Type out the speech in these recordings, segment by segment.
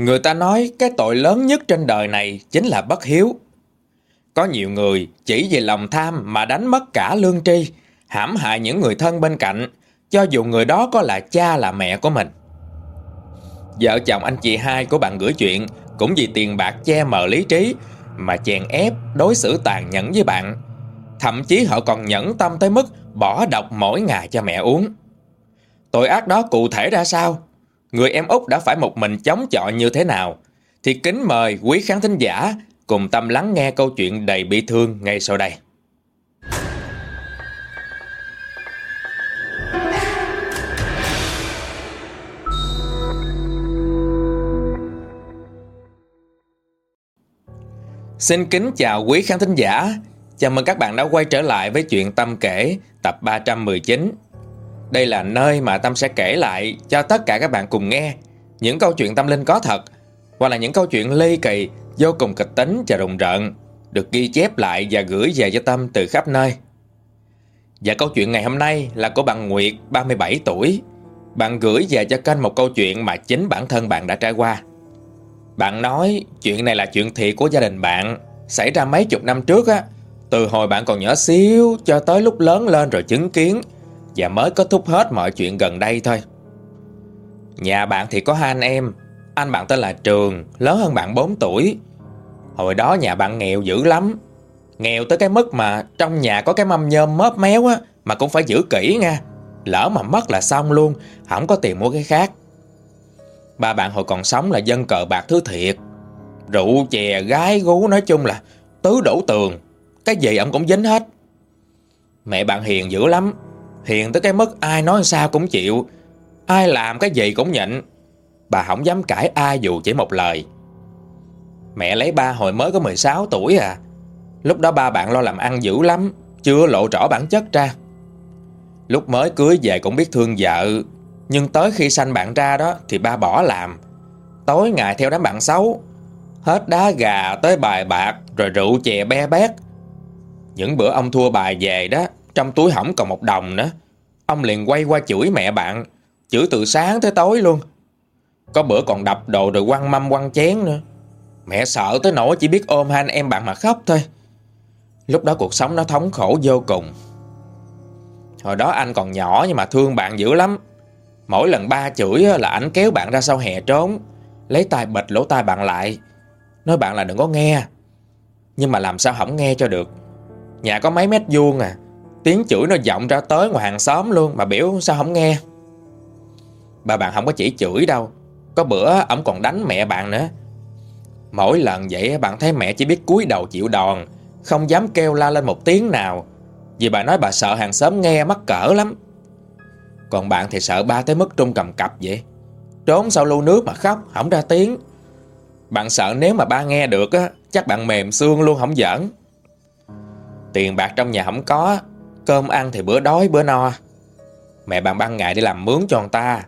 Người ta nói cái tội lớn nhất trên đời này chính là bất hiếu. Có nhiều người chỉ vì lòng tham mà đánh mất cả lương tri, hãm hại những người thân bên cạnh, cho dù người đó có là cha là mẹ của mình. Vợ chồng anh chị hai của bạn gửi chuyện cũng vì tiền bạc che mờ lý trí mà chèn ép đối xử tàn nhẫn với bạn. Thậm chí họ còn nhẫn tâm tới mức bỏ độc mỗi ngày cho mẹ uống. Tội ác đó cụ thể ra sao? Người em út đã phải một mình chống chọi như thế nào? Thì kính mời quý khán thính giả cùng tâm lắng nghe câu chuyện đầy bi thương ngay sau đây. Xin kính chào quý khán thính giả. Chào mừng các bạn đã quay trở lại với chuyện Tâm kể, tập 319. Đây là nơi mà Tâm sẽ kể lại cho tất cả các bạn cùng nghe những câu chuyện tâm linh có thật hoặc là những câu chuyện ly kỳ, vô cùng kịch tính và rùng rợn được ghi chép lại và gửi về cho Tâm từ khắp nơi. Và câu chuyện ngày hôm nay là của bạn Nguyệt, 37 tuổi. Bạn gửi về cho kênh một câu chuyện mà chính bản thân bạn đã trải qua. Bạn nói chuyện này là chuyện thiệt của gia đình bạn Xảy ra mấy chục năm trước á Từ hồi bạn còn nhỏ xíu Cho tới lúc lớn lên rồi chứng kiến và mới kết thúc hết mọi chuyện gần đây thôi. Nhà bạn thì có hai anh em. Anh bạn tên là Trường, Lớn hơn bạn 4 tuổi. Hồi đó nhà bạn nghèo dữ lắm. Nghèo tới cái mức mà Trong nhà có cái mâm nhôm mớp méo á, Mà cũng phải giữ kỹ nha. Lỡ mà mất là xong luôn, Không có tiền mua cái khác. Ba bạn hồi còn sống là dân cờ bạc thứ thiệt. Rượu chè, gái, gú nói chung là Tứ đổ tường. Cái gì ông cũng dính hết. Mẹ bạn hiền dữ lắm. Hiền tới cái mức ai nói sao cũng chịu. Ai làm cái gì cũng nhịn. Bà không dám cãi ai dù chỉ một lời. Mẹ lấy ba hồi mới có 16 tuổi à. Lúc đó ba bạn lo làm ăn dữ lắm, Chưa lộ rõ bản chất ra. Lúc mới cưới về cũng biết thương vợ, nhưng tới khi sanh bạn ra đó Thì ba bỏ làm. Tối ngày theo đám bạn xấu, Hết đá gà tới bài bạc Rồi rượu chè be bét. Những bữa ông thua bài về đó trong túi hỏng còn một đồng nữa. Ông liền quay qua chửi mẹ bạn, Chửi từ sáng tới tối luôn. Có bữa còn đập đồ rồi quăng mâm, quăng chén nữa. Mẹ sợ tới nỗi chỉ biết ôm hai anh em bạn mà khóc thôi. Lúc đó cuộc sống nó thống khổ vô cùng. Hồi đó anh còn nhỏ nhưng mà thương bạn dữ lắm. Mỗi lần ba chửi là ảnh kéo bạn ra sau hè trốn, Lấy tay bịch lỗ tai bạn lại, Nói bạn là đừng có nghe. Nhưng mà làm sao không nghe cho được. Nhà có mấy mét vuông à Tiếng chửi nó vọng ra tới ngoài hàng xóm luôn Mà biểu sao không nghe. Bà bạn không có chỉ chửi đâu, Có bữa ổng còn đánh mẹ bạn nữa. Mỗi lần vậy bạn thấy mẹ chỉ biết cúi đầu chịu đòn, Không dám kêu la lên một tiếng nào, Vì bà nói bà sợ hàng xóm nghe mắc cỡ lắm. Còn bạn thì sợ ba tới mức trung cầm cặp vậy. Trốn sau lu nước mà khóc, Không ra tiếng. Bạn sợ nếu mà ba nghe được á, Chắc bạn mềm xương luôn, không giỡn. Tiền bạc trong nhà không có Cơm ăn thì bữa đói, bữa no. Mẹ bạn ban ngày đi làm mướn cho người ta.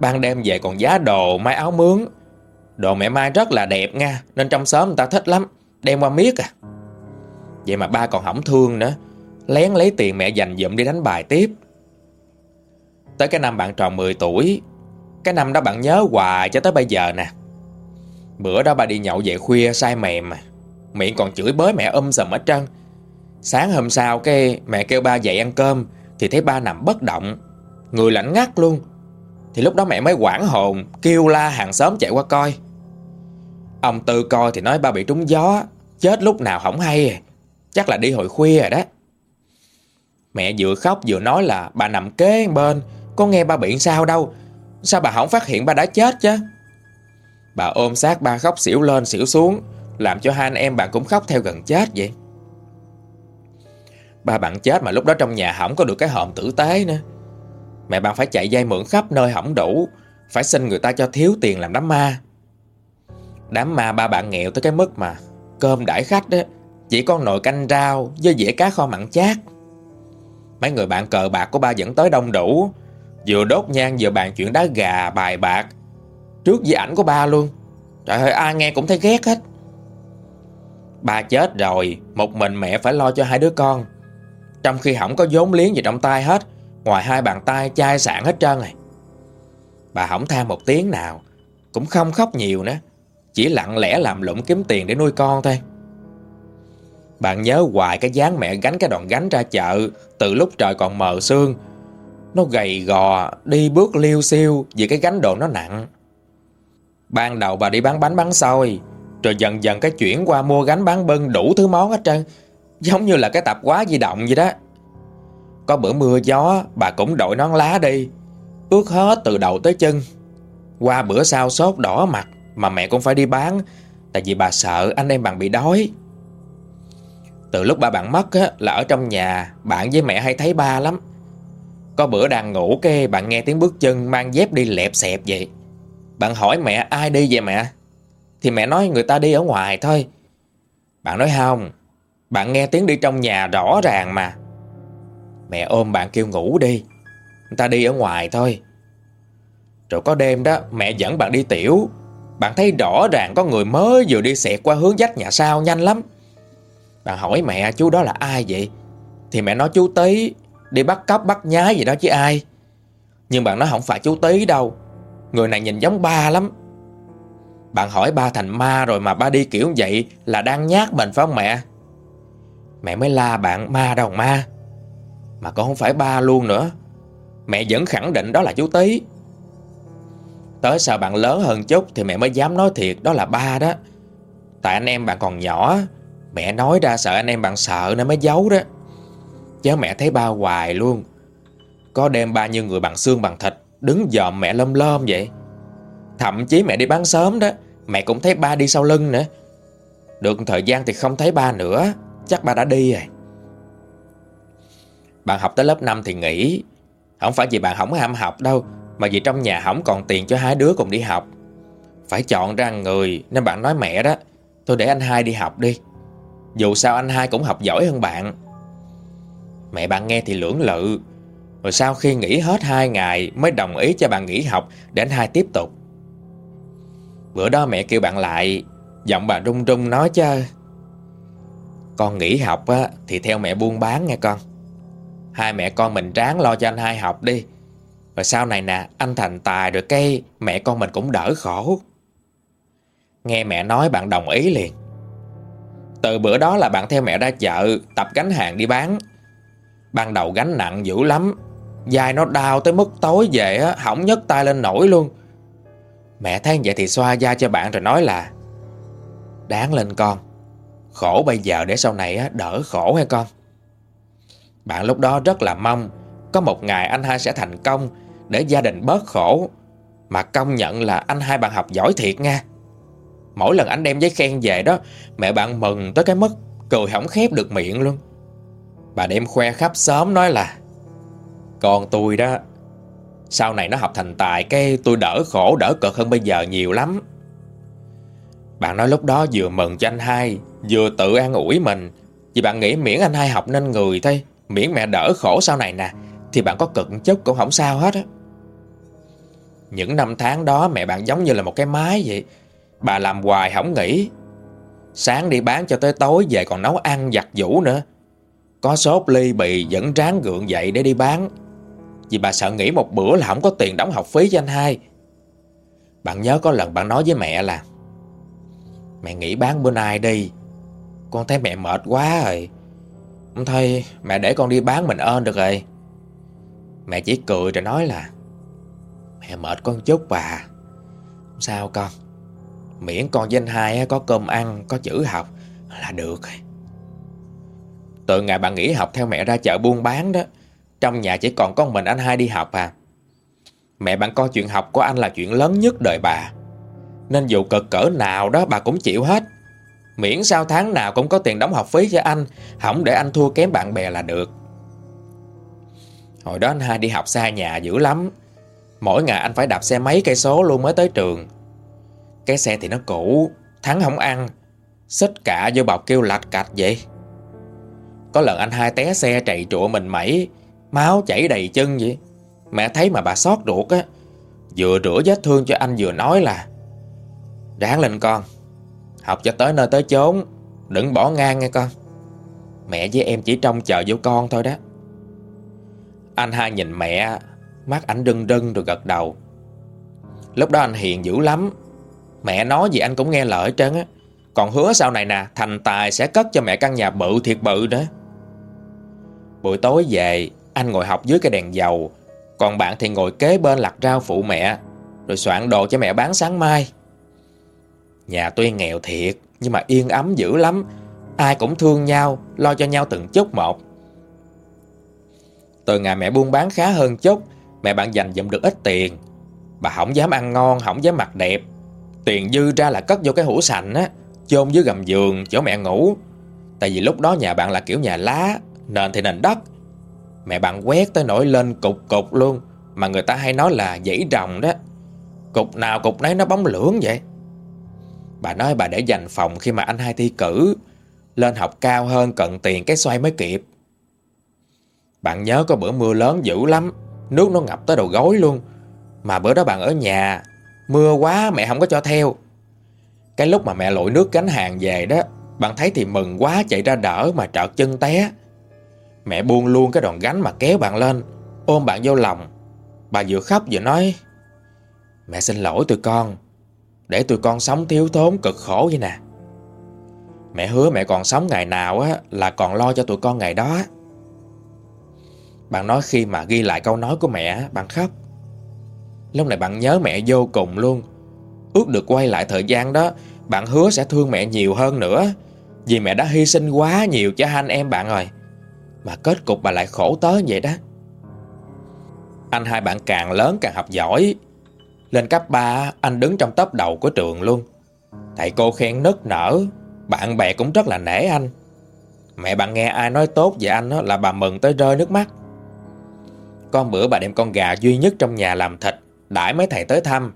Ban đêm về còn giá đồ, May áo mướn. Đồ mẹ mai rất là đẹp nha, Nên trong xóm người ta thích lắm. Đem qua miết à. Vậy mà ba còn hỏng thương nữa. Lén lấy tiền mẹ dành dụm đi đánh bài tiếp. Tới cái năm bạn tròn 10 tuổi, Cái năm đó bạn nhớ hoài cho tới bây giờ nè. Bữa đó bà đi nhậu về khuya, say mềm mà Miệng còn chửi bới mẹ um sầm ở trân Sáng hôm sau cái mẹ kêu ba dậy ăn cơm, Thì thấy ba nằm bất động. Người lạnh ngắt luôn. Thì lúc đó mẹ mới quảng hồn, Kêu la hàng xóm chạy qua coi. Ông Tư coi thì nói ba bị trúng gió, Chết lúc nào không hay à. Chắc là đi hồi khuya rồi đó. Mẹ vừa khóc vừa nói là bà nằm kế bên, có nghe ba bị sao đâu. Sao bà không phát hiện ba đã chết chứ? Bà ôm sát ba khóc xỉu lên xỉu xuống, Làm cho hai anh em bạn cũng khóc theo gần chết vậy. Ba bạn chết mà lúc đó trong nhà không có được cái hòm tử tế nữa. Mẹ bạn phải chạy dây mượn khắp nơi hỏng đủ, Phải xin người ta cho thiếu tiền làm đám ma. Đám ma ba bạn nghèo tới cái mức mà Cơm đãi khách đó Chỉ có nồi canh rau với dĩa cá kho mặn chát. Mấy người bạn cờ bạc của ba vẫn tới đông đủ, Vừa đốt nhang vừa bàn chuyện đá gà, bài bạc, Trước với ảnh của ba luôn. Trời ơi, ai nghe cũng thấy ghét hết. Ba chết rồi, Một mình mẹ phải lo cho hai đứa con. Trong khi không có vốn liếng gì trong tay hết Ngoài hai bàn tay chai sạn hết trơn này, Bà không than một tiếng nào Cũng không khóc nhiều nữa Chỉ lặng lẽ làm lụng kiếm tiền để nuôi con thôi. Bạn nhớ hoài cái dáng mẹ gánh cái đòn gánh ra chợ Từ lúc trời còn mờ sương. Nó gầy gò Đi bước liêu xiêu Vì cái gánh đồ nó nặng. Ban đầu bà đi bán bánh bán xôi Rồi dần dần cái chuyển qua mua gánh bán bưng Đủ thứ món hết trơn. Giống như là cái tạp quá di động vậy đó. Có bữa mưa gió Bà cũng đội nón lá đi. Ướt hết từ đầu tới chân. Qua bữa sau sốt đỏ mặt Mà mẹ cũng phải đi bán Tại vì bà sợ anh em bạn bị đói. Từ lúc ba bạn mất á, Là ở trong nhà Bạn với mẹ hay thấy ba lắm. Có bữa đang ngủ kê bạn nghe tiếng bước chân Mang dép đi lẹp xẹp vậy. Bạn hỏi mẹ ai đi vậy mẹ? Thì mẹ nói người ta đi ở ngoài thôi. Bạn nói không bạn nghe tiếng đi trong nhà rõ ràng mà. Mẹ ôm bạn kêu ngủ đi. Người ta đi ở ngoài thôi. Rồi có đêm đó, mẹ dẫn bạn đi tiểu. Bạn thấy rõ ràng có người mới vừa đi xẹt qua hướng dách nhà sau nhanh lắm. Bạn hỏi mẹ, chú đó là ai vậy? Thì mẹ nói, chú Tý, Đi bắt cóc, bắt nhái gì đó chứ ai. Nhưng bạn nói, không phải chú Tý đâu. Người này nhìn giống ba lắm. Bạn hỏi, ba thành ma rồi mà ba đi kiểu vậy Là đang nhát mình phải không mẹ? Mẹ mới la bạn ma đâu ma. Mà con không phải ba luôn nữa. Mẹ vẫn khẳng định đó là chú Tý. Tới sao bạn lớn hơn chút Thì mẹ mới dám nói thiệt, đó là ba đó. Tại anh em bạn còn nhỏ, Mẹ nói ra sợ anh em bạn sợ Nên mới giấu đó. Chứ mẹ thấy ba hoài luôn. Có đêm ba như người bằng xương bằng thịt, Đứng dòm mẹ lơm lơm vậy. Thậm chí mẹ đi bán sớm đó, Mẹ cũng thấy ba đi sau lưng nữa. Được thời gian thì không thấy ba nữa. Chắc ba đã đi rồi. Bạn học tới lớp 5 thì nghỉ. Không phải vì bạn không ham học đâu, Mà vì trong nhà không còn tiền cho hai đứa cùng đi học. Phải chọn ra người, Nên bạn nói mẹ đó Thôi để anh hai đi học đi. Dù sao anh hai cũng học giỏi hơn bạn. Mẹ bạn nghe thì lưỡng lự. Rồi sau khi nghỉ hết hai ngày Mới đồng ý cho bạn nghỉ học Để anh hai tiếp tục. Bữa đó mẹ kêu bạn lại, Giọng bà run run nói chứ con nghỉ học á, thì theo mẹ buôn bán nghe con. Hai mẹ con mình ráng lo cho anh hai học đi. Rồi sau này nè Anh thành tài được cái Mẹ con mình cũng đỡ khổ. Nghe mẹ nói bạn đồng ý liền. Từ bữa đó là bạn theo mẹ ra chợ Tập gánh hàng đi bán. Ban đầu gánh nặng dữ lắm dài nó đau tới mức tối về á Hỏng nhấc tay lên nổi luôn. Mẹ thấy vậy thì xoa da cho bạn rồi nói là Đáng lên con. Khổ bây giờ để sau này đỡ khổ hay con. Bạn lúc đó rất là mong Có một ngày anh hai sẽ thành công Để gia đình bớt khổ, Mà công nhận là anh hai bạn học giỏi thiệt nha. Mỗi lần anh đem giấy khen về đó, Mẹ bạn mừng tới cái mức Cười không khép được miệng luôn. Bà đem khoe khắp xóm nói là, Con tôi đó, Sau này nó học thành tài Cái tôi đỡ khổ, đỡ cực hơn bây giờ nhiều lắm. Bạn nói lúc đó vừa mừng cho anh hai Vừa tự an ủi mình, Vì bạn nghĩ miễn anh hai học nên người thôi, Miễn mẹ đỡ khổ sau này nè, Thì bạn có cực chút cũng không sao hết á. Những năm tháng đó mẹ bạn giống như là một cái máy vậy, Bà làm hoài không nghỉ. Sáng đi bán cho tới tối về còn nấu ăn giặt giũ nữa. Có sốt ly bì vẫn ráng gượng dậy để đi bán, Vì bà sợ nghỉ một bữa là không có tiền đóng học phí cho anh hai. Bạn nhớ có lần bạn nói với mẹ là, Mẹ nghỉ bán bữa nay đi con thấy mẹ mệt quá rồi. Thôi mẹ để con đi bán mình ơn được rồi. Mẹ chỉ cười rồi nói là, Mẹ mệt con chút bà. Sao con. Miễn con với anh hai có cơm ăn, Có chữ học là được rồi. Từ ngày bạn nghỉ học theo mẹ ra chợ buôn bán đó, Trong nhà chỉ còn có mình anh hai đi học à. Mẹ bạn coi chuyện học của anh là chuyện lớn nhất đời bà. Nên dù cực cỡ nào đó bà cũng chịu hết. Miễn sao tháng nào cũng có tiền đóng học phí cho anh, Không để anh thua kém bạn bè là được. Hồi đó anh hai đi học xa nhà dữ lắm. Mỗi ngày anh phải đạp xe mấy cây số luôn mới tới trường. Cái xe thì nó cũ, Thắng không ăn. Xích cả vô bọc kêu lạch cạch vậy. Có lần anh hai té xe chạy trụa mình mẩy, Máu chảy đầy chân vậy. Mẹ thấy mà bà xót ruột á, Vừa rửa vết thương cho anh vừa nói là Ráng lên con. Học cho tới nơi tới chốn. Đừng bỏ ngang nghe con. Mẹ với em chỉ trông chờ vô con thôi đó. Anh hai nhìn mẹ, Mắt ảnh rưng rưng rồi gật đầu. Lúc đó anh hiền dữ lắm. Mẹ nói gì anh cũng nghe lời hết trơn á. Còn hứa sau này nè, Thành tài sẽ cất cho mẹ căn nhà bự thiệt bự nữa. Buổi tối về, Anh ngồi học dưới cái đèn dầu. Còn bạn thì ngồi kế bên lặt rau phụ mẹ, Rồi soạn đồ cho mẹ bán sáng mai. Nhà tuy nghèo thiệt, Nhưng mà yên ấm dữ lắm. Ai cũng thương nhau, Lo cho nhau từng chút một. Từ ngày mẹ buôn bán khá hơn chút, Mẹ bạn dành dụm được ít tiền. Bà không dám ăn ngon, Không dám mặc đẹp. Tiền dư ra là cất vô cái hũ sành á, Chôn dưới gầm giường chỗ mẹ ngủ. Tại vì lúc đó nhà bạn là kiểu nhà lá, Nền thì nền đất. Mẹ bạn quét tới nổi lên cục cục luôn, Mà người ta hay nói là dãy rồng đó. Cục nào cục nấy nó bóng lưỡng vậy. Bà nói bà để dành phòng khi mà anh hai thi cử. Lên học cao hơn cận tiền cái xoay mới kịp. Bạn nhớ có bữa mưa lớn dữ lắm, Nước nó ngập tới đầu gối luôn. Mà bữa đó bạn ở nhà, Mưa quá mẹ không có cho theo. Cái lúc mà mẹ lội nước gánh hàng về đó, Bạn thấy thì mừng quá chạy ra đỡ Mà trợt chân té. Mẹ buông luôn cái đòn gánh mà kéo bạn lên, Ôm bạn vô lòng. Bà vừa khóc vừa nói, Mẹ xin lỗi tụi con để tụi con sống thiếu thốn cực khổ vậy nè. Mẹ hứa mẹ còn sống ngày nào á Là còn lo cho tụi con ngày đó. Bạn nói khi mà ghi lại câu nói của mẹ Bạn khóc. Lúc này bạn nhớ mẹ vô cùng luôn. Ước được quay lại thời gian đó, Bạn hứa sẽ thương mẹ nhiều hơn nữa. Vì mẹ đã hy sinh quá nhiều cho hai anh em bạn rồi, Mà kết cục bà lại khổ tới vậy đó. Anh hai bạn càng lớn càng học giỏi. Lên cấp 3 anh đứng trong top đầu của trường luôn. Thầy cô khen nức nở. Bạn bè cũng rất là nể anh. Mẹ bạn nghe ai nói tốt về anh là bà mừng tới rơi nước mắt. Con bữa bà đem con gà duy nhất trong nhà làm thịt, Đãi mấy thầy tới thăm.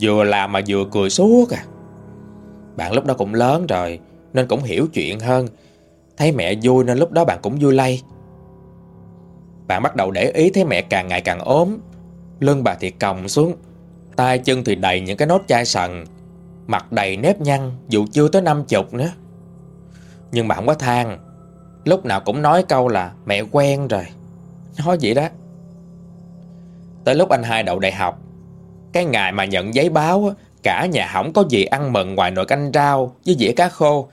Vừa làm mà vừa cười suốt à. Bạn lúc đó cũng lớn rồi, Nên cũng hiểu chuyện hơn. Thấy mẹ vui nên lúc đó bạn cũng vui lây. Bạn bắt đầu để ý thấy mẹ càng ngày càng ốm. Lưng bà thì còng xuống tay chân thì đầy những cái nốt chai sần, Mặt đầy nếp nhăn, Dù chưa tới năm chục nữa. Nhưng mà không có than, Lúc nào cũng nói câu là mẹ quen rồi. Nói vậy đó. Tới lúc anh hai đậu đại học, Cái ngày mà nhận giấy báo Cả nhà không có gì ăn mừng ngoài nồi canh rau Với dĩa cá khô.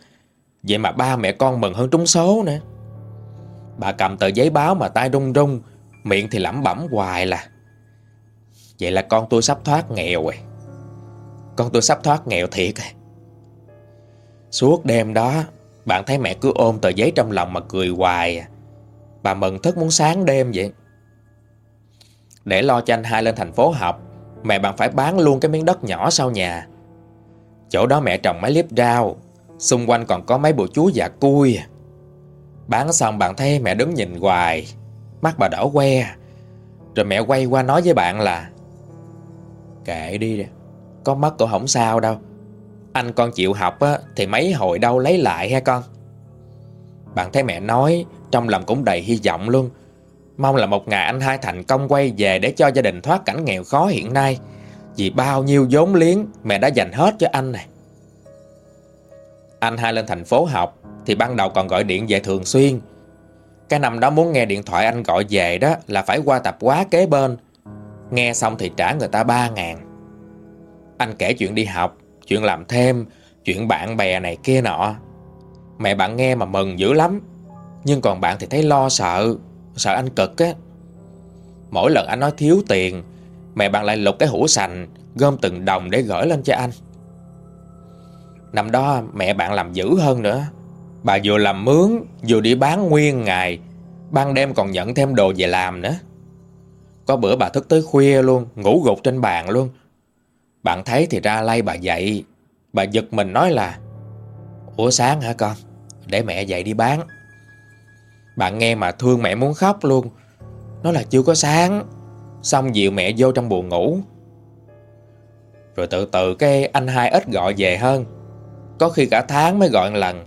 Vậy mà ba mẹ con mừng hơn trúng số nữa. Bà cầm tờ giấy báo mà tay rung rung, Miệng thì lẩm bẩm hoài là. Vậy là con tôi sắp thoát nghèo rồi. Con tôi sắp thoát nghèo thiệt rồi Suốt đêm đó, Bạn thấy mẹ cứ ôm tờ giấy trong lòng mà cười hoài. À. Bà mừng thức muốn sáng đêm vậy. Để lo cho anh hai lên thành phố học, Mẹ bạn phải bán luôn cái miếng đất nhỏ sau nhà. Chỗ đó mẹ trồng mấy liếp rau, Xung quanh còn có mấy bộ chú già cui à. Bán xong bạn thấy mẹ đứng nhìn hoài, Mắt bà đỏ que Rồi mẹ quay qua nói với bạn là Kệ đi Có mất cũng không sao đâu Anh con chịu học á, thì mấy hồi đâu lấy lại ha con Bạn thấy mẹ nói Trong lòng cũng đầy hy vọng luôn Mong là một ngày anh hai thành công quay về để cho gia đình thoát cảnh nghèo khó hiện nay. Vì bao nhiêu vốn liếng mẹ đã dành hết cho anh này. Anh hai lên thành phố học thì ban đầu còn gọi điện về thường xuyên. Cái năm đó muốn nghe điện thoại anh gọi về đó là phải qua tập quá kế bên. Nghe xong thì trả người ta 3 ngàn. Anh kể chuyện đi học, chuyện làm thêm, chuyện bạn bè này kia nọ. Mẹ bạn nghe mà mừng dữ lắm. Nhưng còn bạn thì thấy lo sợ Sợ anh cực á Mỗi lần anh nói thiếu tiền Mẹ bạn lại lục cái hũ sành Gom từng đồng để gửi lên cho anh Năm đó mẹ bạn làm dữ hơn nữa Bà vừa làm mướn Vừa đi bán nguyên ngày Ban đêm còn nhận thêm đồ về làm nữa có bữa bà thức tới khuya luôn, Ngủ gục trên bàn luôn. Bạn thấy thì ra lay bà dậy. Bà giật mình nói là, Ủa sáng hả con? Để mẹ dậy đi bán. Bạn nghe mà thương mẹ muốn khóc luôn. Nó là chưa có sáng. Xong dịu mẹ vô trong buồn ngủ. Rồi từ từ cái anh hai ít gọi về hơn. Có khi cả tháng mới gọi một lần.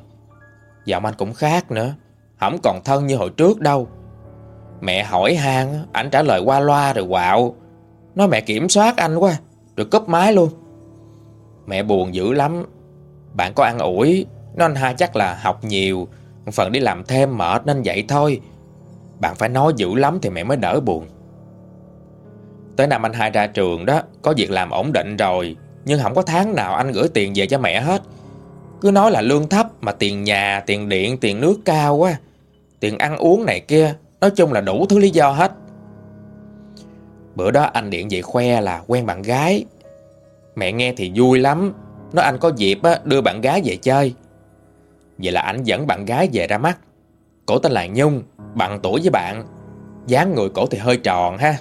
Giọng anh cũng khác nữa. Không còn thân như hồi trước đâu. Mẹ hỏi han Anh trả lời qua loa rồi quạo. Nói mẹ kiểm soát anh quá Rồi cúp máy luôn. Mẹ buồn dữ lắm. Bạn có ăn ủi Nó anh hai chắc là học nhiều Phần đi làm thêm mệt nên vậy thôi. Bạn phải nói dữ lắm thì mẹ mới đỡ buồn. Tới năm anh hai ra trường đó Có việc làm ổn định rồi Nhưng không có tháng nào anh gửi tiền về cho mẹ hết. Cứ nói là lương thấp Mà tiền nhà, tiền điện, tiền nước cao quá. Tiền ăn uống này kia Nói chung là đủ thứ lý do hết. Bữa đó anh điện về khoe là quen bạn gái. Mẹ nghe thì vui lắm. Nói anh có dịp đưa bạn gái về chơi. Vậy là anh dẫn bạn gái về ra mắt. Cổ tên là Nhung Bằng tuổi với bạn. Dáng người cổ thì hơi tròn ha.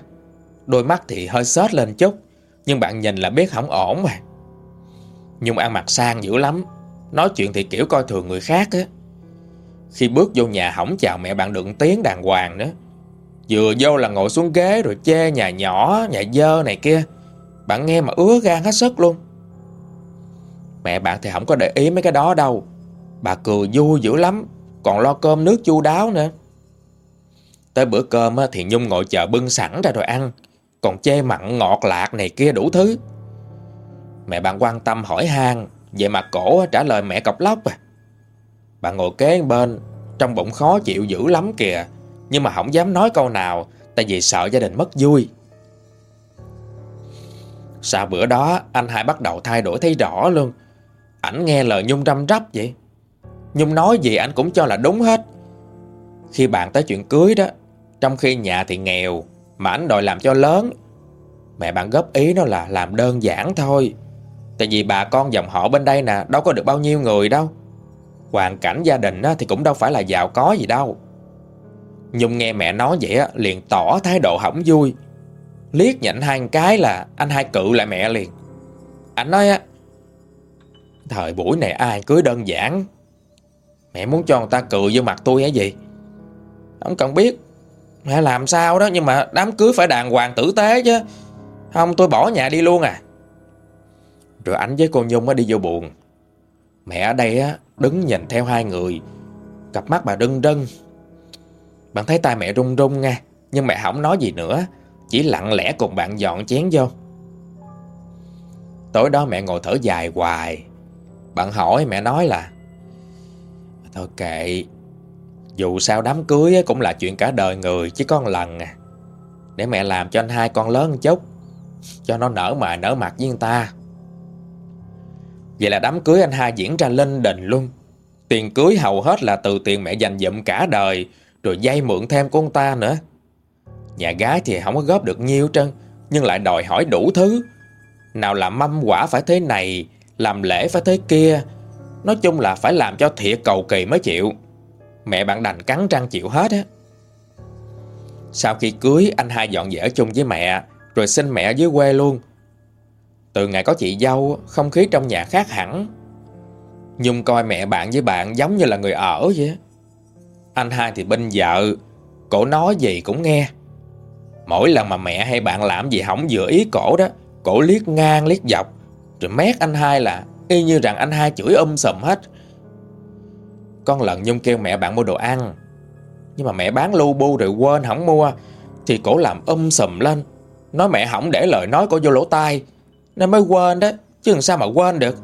Đôi mắt thì hơi xót lên chút, Nhưng bạn nhìn là biết không ổn mà. Nhung ăn mặc sang dữ lắm. Nói chuyện thì kiểu coi thường người khác á. Khi bước vô nhà hỏng chào mẹ bạn đựng tiếng đàng hoàng nữa Vừa vô là ngồi xuống ghế rồi chê nhà nhỏ, nhà dơ này kia. Bạn nghe mà ứa gan hết sức luôn. Mẹ bạn thì không có để ý mấy cái đó đâu. Bà cười vui dữ lắm Còn lo cơm nước chu đáo nữa. Tới bữa cơm thì Nhung ngồi chờ bưng sẵn ra rồi ăn Còn chê mặn ngọt lạc này kia đủ thứ. Mẹ bạn quan tâm hỏi han Vậy mà cổ trả lời mẹ cọc lóc à. Bạn ngồi kế bên, Trong bụng khó chịu dữ lắm kìa. Nhưng mà không dám nói câu nào, Tại vì sợ gia đình mất vui. Sau bữa đó, Anh hai bắt đầu thay đổi thấy rõ luôn. Ảnh nghe lời Nhung răm rắp vậy. Nhung nói gì anh cũng cho là đúng hết. Khi bạn tới chuyện cưới đó, Trong khi nhà thì nghèo, Mà anh đòi làm cho lớn. Mẹ bạn góp ý nó là làm đơn giản thôi. Tại vì bà con dòng họ bên đây nè, Đâu có được bao nhiêu người đâu. Hoàn cảnh gia đình thì cũng đâu phải là giàu có gì đâu. Nhung nghe mẹ nói vậy liền tỏ thái độ hỏng vui. Liếc nhạnh hai cái là anh hai cự lại mẹ liền. Anh nói á, Thời buổi này ai cưới đơn giản. Mẹ muốn cho người ta cự vô mặt tôi hay gì? Không cần biết. Mẹ làm sao đó, Nhưng mà đám cưới phải đàng hoàng tử tế chứ. Không, tôi bỏ nhà đi luôn à. Rồi anh với cô Nhung đi vô buồn. Mẹ ở đây á đứng nhìn theo hai người. Cặp mắt bà đưng đưng Bạn thấy tay mẹ run run nha Nhưng mẹ không nói gì nữa, Chỉ lặng lẽ cùng bạn dọn chén vô. Tối đó mẹ ngồi thở dài hoài. Bạn hỏi, mẹ nói là, Thôi kệ, Dù sao đám cưới cũng là chuyện cả đời người Chứ có lần à. Để mẹ làm cho anh hai con lớn chút, Cho nó nở mà nở mặt với người ta. Vậy là đám cưới anh hai diễn ra lên đình luôn Tiền cưới hầu hết là từ tiền mẹ dành dụm cả đời, Rồi dây mượn thêm của ông ta nữa. Nhà gái thì không có góp được nhiêu trơn, Nhưng lại đòi hỏi đủ thứ. Nào là mâm quả phải thế này, Làm lễ phải thế kia, Nói chung là phải làm cho thiệt cầu kỳ mới chịu. Mẹ bạn đành cắn răng chịu hết á. Sau khi cưới, anh hai dọn dở chung với mẹ, Rồi xin mẹ dưới quê luôn. Từ ngày có chị dâu, Không khí trong nhà khác hẳn. Nhung coi mẹ bạn với bạn giống như là người ở vậy. Anh hai thì bên vợ, Cổ nói gì cũng nghe. Mỗi lần mà mẹ hay bạn làm gì hỏng vừa ý cổ đó, Cổ liếc ngang liếc dọc, Rồi mét anh hai là Y như rằng anh hai chửi um sùm hết. Con lần Nhung kêu mẹ bạn mua đồ ăn, Nhưng mà mẹ bán lu bu rồi quên không mua, Thì cổ làm um sùm lên. Nói mẹ hỏng để lời nói cổ vô lỗ tai. Nên mới quên đó, Chứ làm sao mà quên được.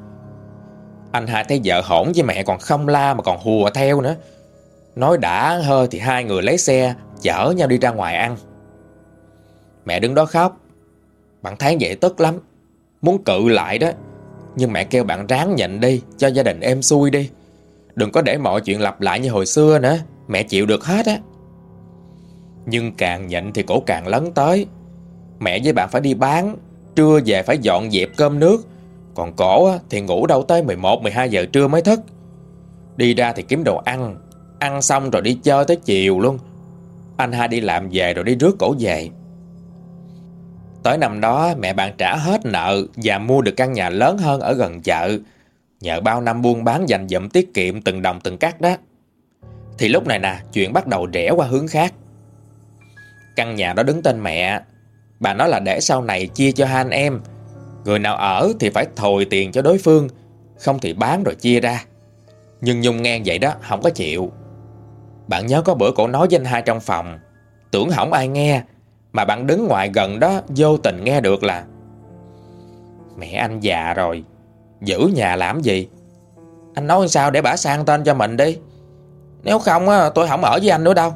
Anh hai thấy vợ hỗn với mẹ còn không la Mà còn hùa theo nữa. Nói đã hơi thì hai người lấy xe, Chở nhau đi ra ngoài ăn. Mẹ đứng đó khóc. Bạn thấy vậy tức lắm. Muốn cự lại đó, nhưng mẹ kêu bạn ráng nhịn đi, Cho gia đình em xui đi. Đừng có để mọi chuyện lặp lại như hồi xưa nữa, Mẹ chịu được hết á. Nhưng càng nhịn thì cổ càng lấn tới. Mẹ với bạn phải đi bán Trưa về phải dọn dẹp cơm nước Còn cổ thì ngủ đâu tới 11-12 giờ trưa mới thức Đi ra thì kiếm đồ ăn Ăn xong rồi đi chơi tới chiều luôn Anh hai đi làm về rồi đi rước cổ về Tới năm đó mẹ bạn trả hết nợ và mua được căn nhà lớn hơn ở gần chợ. Nhờ bao năm buôn bán dành dụm tiết kiệm từng đồng từng cắt đó. Thì lúc này nè, chuyện bắt đầu rẽ qua hướng khác. Căn nhà đó đứng tên mẹ. Bà nói là để sau này chia cho hai anh em. Người nào ở thì phải thồi tiền cho đối phương, không thì bán rồi chia ra. Nhưng Nhung nghe vậy đó, không có chịu. Bạn nhớ có bữa cổ nói với anh hai trong phòng, tưởng không ai nghe, mà bạn đứng ngoài gần đó vô tình nghe được là Mẹ anh già rồi Giữ nhà làm gì Anh nói sao để bà sang tên cho mình đi Nếu không tôi không ở với anh nữa đâu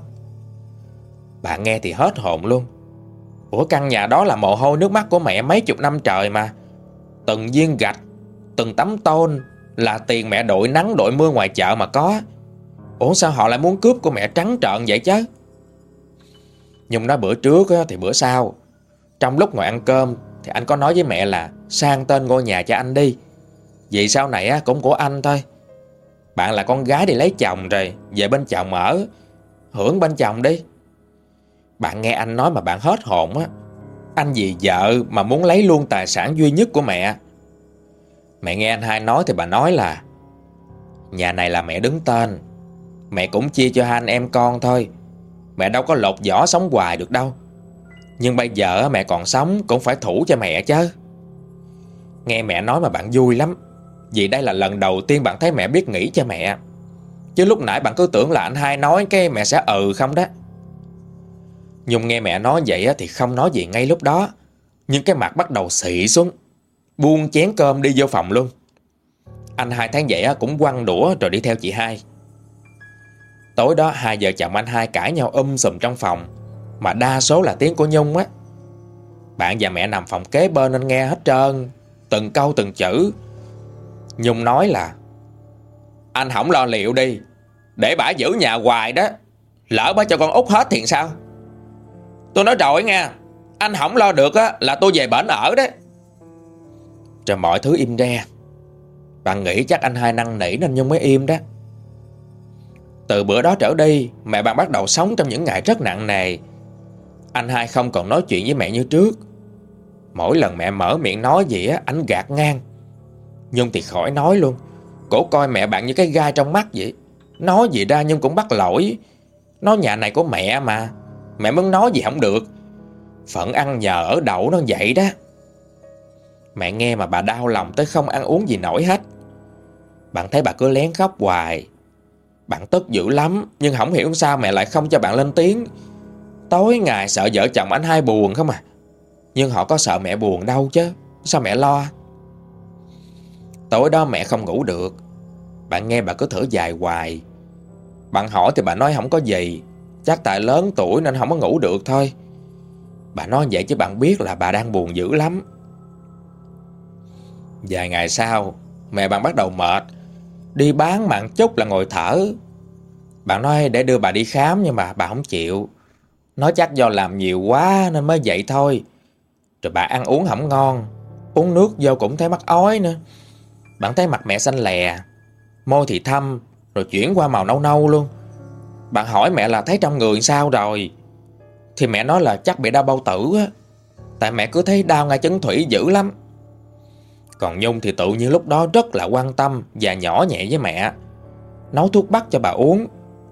Bạn nghe thì hết hồn luôn Ủa, căn nhà đó là mồ hôi nước mắt của mẹ mấy chục năm trời mà. Từng viên gạch, Từng tấm tôn Là tiền mẹ đội nắng đội mưa ngoài chợ mà có. Ủa, sao họ lại muốn cướp của mẹ trắng trợn vậy chứ? Nhung nói bữa trước thì bữa sau. Trong lúc ngồi ăn cơm, Thì anh có nói với mẹ là Sang tên ngôi nhà cho anh đi. Vì sau này cũng của anh thôi. Bạn là con gái đi lấy chồng rồi, Về bên chồng ở. Hưởng bên chồng đi. Bạn nghe anh nói mà bạn hết hồn á. Anh vì vợ mà muốn lấy luôn tài sản duy nhất của mẹ. Mẹ nghe anh hai nói thì bà nói là, Nhà này là mẹ đứng tên. Mẹ cũng chia cho hai anh em con thôi. Mẹ đâu có lột vỏ sống hoài được đâu. Nhưng bây giờ mẹ còn sống Cũng phải thủ cho mẹ chứ. Nghe mẹ nói mà bạn vui lắm, Vì đây là lần đầu tiên bạn thấy mẹ biết nghĩ cho mẹ. Chứ lúc nãy bạn cứ tưởng là anh hai nói cái mẹ sẽ ừ không đó. Nhung nghe mẹ nói vậy thì không nói gì ngay lúc đó. Nhưng cái mặt bắt đầu xị xuống, Buông chén cơm đi vô phòng luôn. Anh hai tháng vậy cũng quăng đũa rồi đi theo chị hai. Tối đó hai vợ chồng anh hai cãi nhau um sùm trong phòng, Mà đa số là tiếng của Nhung á. Bạn và mẹ nằm phòng kế bên nên nghe hết trơn, Từng câu từng chữ. Nhung nói là, Anh không lo liệu đi, Để bà giữ nhà hoài đó, Lỡ bà cho con út hết thì sao? Tôi nói rồi nha Anh không lo được á là tôi về bển ở đấy Rồi mọi thứ im re Bạn nghĩ chắc anh hai năng nỉ nên Nhung mới im đó từ bữa đó trở đi, mẹ bạn bắt đầu sống trong những ngày rất nặng nề. Anh hai không còn nói chuyện với mẹ như trước. Mỗi lần mẹ mở miệng nói gì á, anh gạt ngang. Nhưng thì khỏi nói luôn. Cổ coi mẹ bạn như cái gai trong mắt vậy. Nói gì ra nhưng cũng bắt lỗi. Nói nhà này của mẹ mà. Mẹ muốn nói gì không được. Phận ăn nhờ ở đậu nó vậy đó. Mẹ nghe mà bà đau lòng tới không ăn uống gì nổi hết. Bạn thấy bà cứ lén khóc hoài. Bạn tức dữ lắm, Nhưng không hiểu sao mẹ lại không cho bạn lên tiếng. Tối ngày sợ vợ chồng anh hai buồn không à? Nhưng họ có sợ mẹ buồn đâu chứ. Sao mẹ lo? Tối đó mẹ không ngủ được. Bạn nghe bà cứ thở dài hoài. Bạn hỏi thì bà nói không có gì. Chắc tại lớn tuổi nên không có ngủ được thôi. Bà nói vậy chứ bạn biết là bà đang buồn dữ lắm. Vài ngày sau, Mẹ bạn bắt đầu mệt. Đi bán mạng chút là ngồi thở. Bạn nói để đưa bà đi khám nhưng mà bà không chịu. Nói chắc do làm nhiều quá nên mới vậy thôi. Rồi bà ăn uống không ngon, Uống nước vô cũng thấy mắc ói nữa. Bạn thấy mặt mẹ xanh lè, Môi thì thâm, Rồi chuyển qua màu nâu nâu luôn. Bạn hỏi mẹ là thấy trong người sao rồi Thì mẹ nói là chắc bị đau bao tử á Tại mẹ cứ thấy đau ngay chấn thủy dữ lắm còn Nhung thì tự nhiên lúc đó rất là quan tâm và nhỏ nhẹ với mẹ. Nấu thuốc bắc cho bà uống,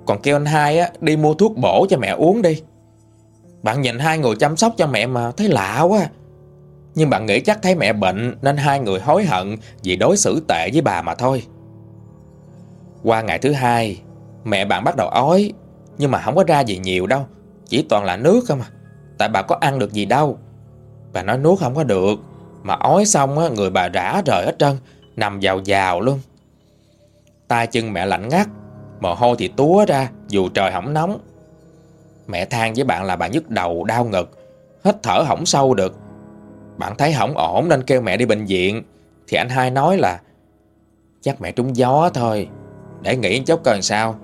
còn kêu anh hai á, đi mua thuốc bổ cho mẹ uống đi. Bạn nhìn hai người chăm sóc cho mẹ mà thấy lạ quá. Nhưng bạn nghĩ chắc thấy mẹ bệnh nên hai người hối hận vì đối xử tệ với bà mà thôi. Qua ngày thứ hai, mẹ bạn bắt đầu ói, nhưng mà không có ra gì nhiều đâu, chỉ toàn là nước không à. Tại bà có ăn được gì đâu. Bà nói nuốt không có được mà ói xong á, người bà rã rời hết trơn Nằm vào vào luôn. Tay chân mẹ lạnh ngắt Mồ hôi thì túa ra dù trời hỏng nóng. Mẹ than với bạn là bà nhức đầu đau ngực Hít thở hỏng sâu được. Bạn thấy hỏng ổn nên kêu mẹ đi bệnh viện. Thì anh hai nói là Chắc mẹ trúng gió thôi Để nghỉ chút coi sao.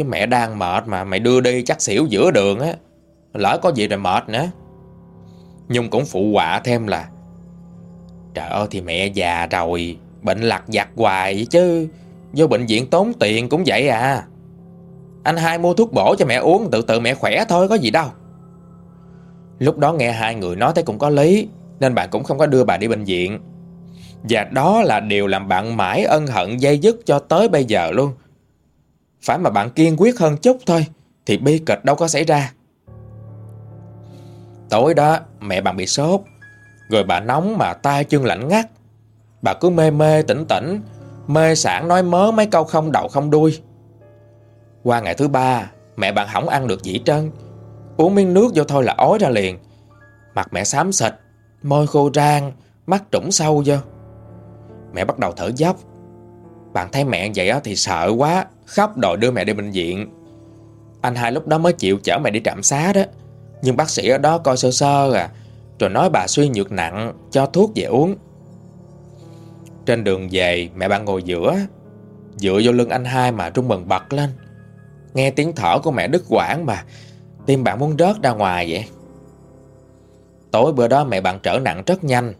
Chứ mẹ đang mệt mà, mày đưa đi chắc xỉu giữa đường á. Lỡ có gì rồi mệt nữa. Nhung cũng phụ họa thêm là, Trời ơi, thì mẹ già rồi, Bệnh lặt vặt hoài chứ. Vô bệnh viện tốn tiền cũng vậy à. Anh hai mua thuốc bổ cho mẹ uống, Tự tự mẹ khỏe thôi, có gì đâu. Lúc đó nghe hai người nói thấy cũng có lý, Nên bạn cũng không có đưa bà đi bệnh viện. Và đó là điều làm bạn mãi ân hận dây dứt cho tới bây giờ luôn. Phải mà bạn kiên quyết hơn chút thôi, Thì bi kịch đâu có xảy ra. Tối đó, mẹ bạn bị sốt, rồi bà nóng mà tay chân lạnh ngắt. Bà cứ mê mê tỉnh tỉnh, Mê sản nói mớ mấy câu không đầu không đuôi. Qua ngày thứ ba, Mẹ bạn không ăn được dĩ trân. Uống miếng nước vô thôi là ói ra liền. Mặt mẹ xám xịt, Môi khô rang, Mắt trũng sâu vô. Mẹ bắt đầu thở dốc. Bạn thấy mẹ vậy thì sợ quá, Khóc đòi đưa mẹ đi bệnh viện. Anh hai lúc đó mới chịu chở mẹ đi trạm xá đó. Nhưng bác sĩ ở đó coi sơ sơ à rồi nói bà suy nhược nặng, Cho thuốc về uống. Trên đường về, mẹ bạn ngồi giữa, Dựa vô lưng anh hai mà trung mừng bật lên. Nghe tiếng thở của mẹ đứt quãng mà, Tim bạn muốn rớt ra ngoài vậy. Tối bữa đó mẹ bạn trở nặng rất nhanh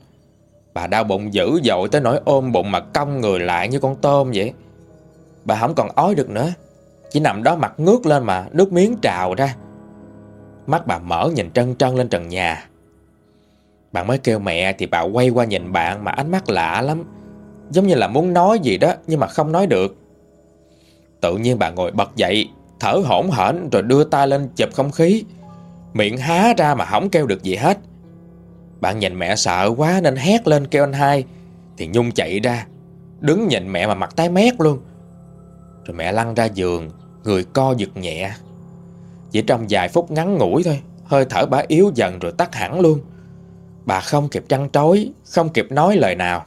Bà đau bụng dữ dội tới nỗi ôm bụng mà cong người lại như con tôm vậy. Bà không còn ói được nữa, Chỉ nằm đó mặt ngước lên mà nước miếng trào ra. Mắt bà mở nhìn trân trân lên trần nhà. Bạn mới kêu mẹ thì bà quay qua nhìn bạn mà ánh mắt lạ lắm. Giống như là muốn nói gì đó nhưng mà không nói được. Tự nhiên bà ngồi bật dậy, Thở hổn hển rồi đưa tay lên chụp không khí. Miệng há ra mà không kêu được gì hết. Bạn nhìn mẹ sợ quá nên hét lên kêu anh hai. Thì Nhung chạy ra, Đứng nhìn mẹ mà mặt tái mét luôn. Rồi mẹ lăn ra giường, Người co giật nhẹ. Chỉ trong vài phút ngắn ngủi thôi, Hơi thở bà yếu dần rồi tắt hẳn luôn. Bà không kịp trăn trối, Không kịp nói lời nào.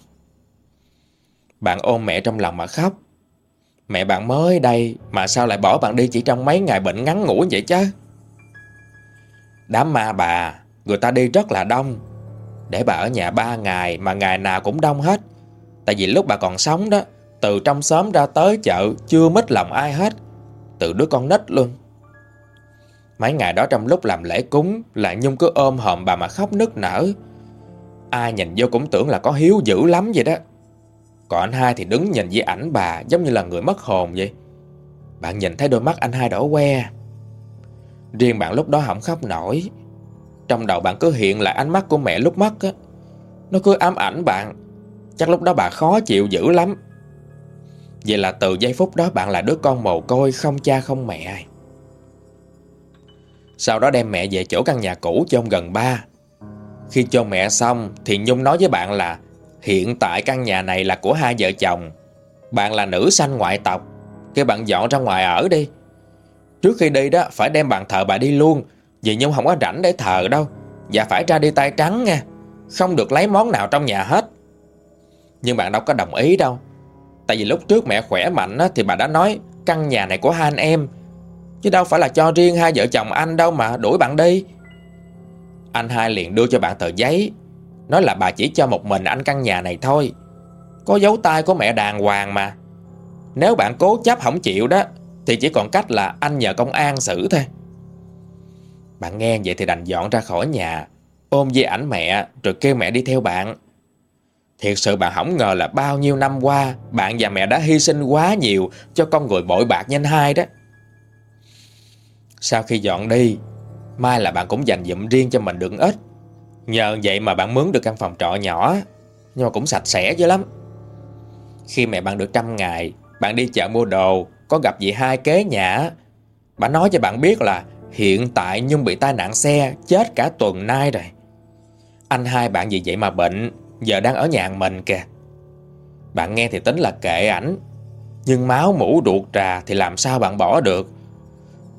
Bạn ôm mẹ trong lòng mà khóc. Mẹ bạn mới đây Mà sao lại bỏ bạn đi chỉ trong mấy ngày bệnh ngắn ngủi vậy chứ? Đám ma bà, Người ta đi rất là đông. Để bà ở nhà ba ngày Mà ngày nào cũng đông hết. Tại vì lúc bà còn sống đó, Từ trong xóm ra tới chợ Chưa mít lòng ai hết. Từ đứa con nít luôn. Mấy ngày đó trong lúc làm lễ cúng, Là Nhung cứ ôm hòm bà mà khóc nức nở. Ai nhìn vô cũng tưởng là có hiếu dữ lắm vậy đó. Còn anh hai thì đứng nhìn với ảnh bà Giống như là người mất hồn vậy. Bạn nhìn thấy đôi mắt anh hai đỏ que Riêng bạn lúc đó không khóc nổi. Trong đầu bạn cứ hiện lại ánh mắt của mẹ lúc mất á. Nó cứ ám ảnh bạn. Chắc lúc đó bà khó chịu dữ lắm. Vậy là từ giây phút đó bạn là đứa con mồ côi Không cha không mẹ Sau đó đem mẹ về chỗ căn nhà cũ cho ông gần ba. Khi cho mẹ xong Thì Nhung nói với bạn là, Hiện tại căn nhà này là của hai vợ chồng. Bạn là nữ sanh ngoại tộc. Kêu bạn dọn ra ngoài ở đi. Trước khi đi đó, phải đem bàn thờ bà đi luôn. Vì Nhung không có rảnh để thờ đâu Và phải ra đi tay trắng nha. Không được lấy món nào trong nhà hết. Nhưng bạn đâu có đồng ý đâu. Tại vì lúc trước mẹ khỏe mạnh á, Thì bà đã nói căn nhà này của hai anh em. Chứ đâu phải là cho riêng hai vợ chồng anh đâu mà đuổi bạn đi. Anh hai liền đưa cho bạn tờ giấy. Nói là bà chỉ cho một mình anh căn nhà này thôi. Có dấu tay của mẹ đàng hoàng mà. Nếu bạn cố chấp không chịu đó thì chỉ còn cách là anh nhờ công an xử thôi. Bạn nghe vậy thì đành dọn ra khỏi nhà, Ôm về ảnh mẹ Rồi kêu mẹ đi theo bạn. Thiệt sự bạn không ngờ là bao nhiêu năm qua Bạn và mẹ đã hy sinh quá nhiều Cho con người bội bạc nhanh hai đó. Sau khi dọn đi, Mai là bạn cũng dành dụm riêng cho mình được ít. Nhờ vậy mà bạn mướn được căn phòng trọ nhỏ, Nhưng mà cũng sạch sẽ dữ lắm. Khi mẹ bạn được trăm ngày, Bạn đi chợ mua đồ, có gặp dì hai kế nhà Bà nói cho bạn biết là Hiện tại Nhung bị tai nạn xe, Chết cả tuần nay rồi. Anh hai bạn gì vậy mà bệnh, Giờ đang ở nhà mình kìa. Bạn nghe thì tính là kệ ảnh, Nhưng máu mũ ruột trà Thì làm sao bạn bỏ được?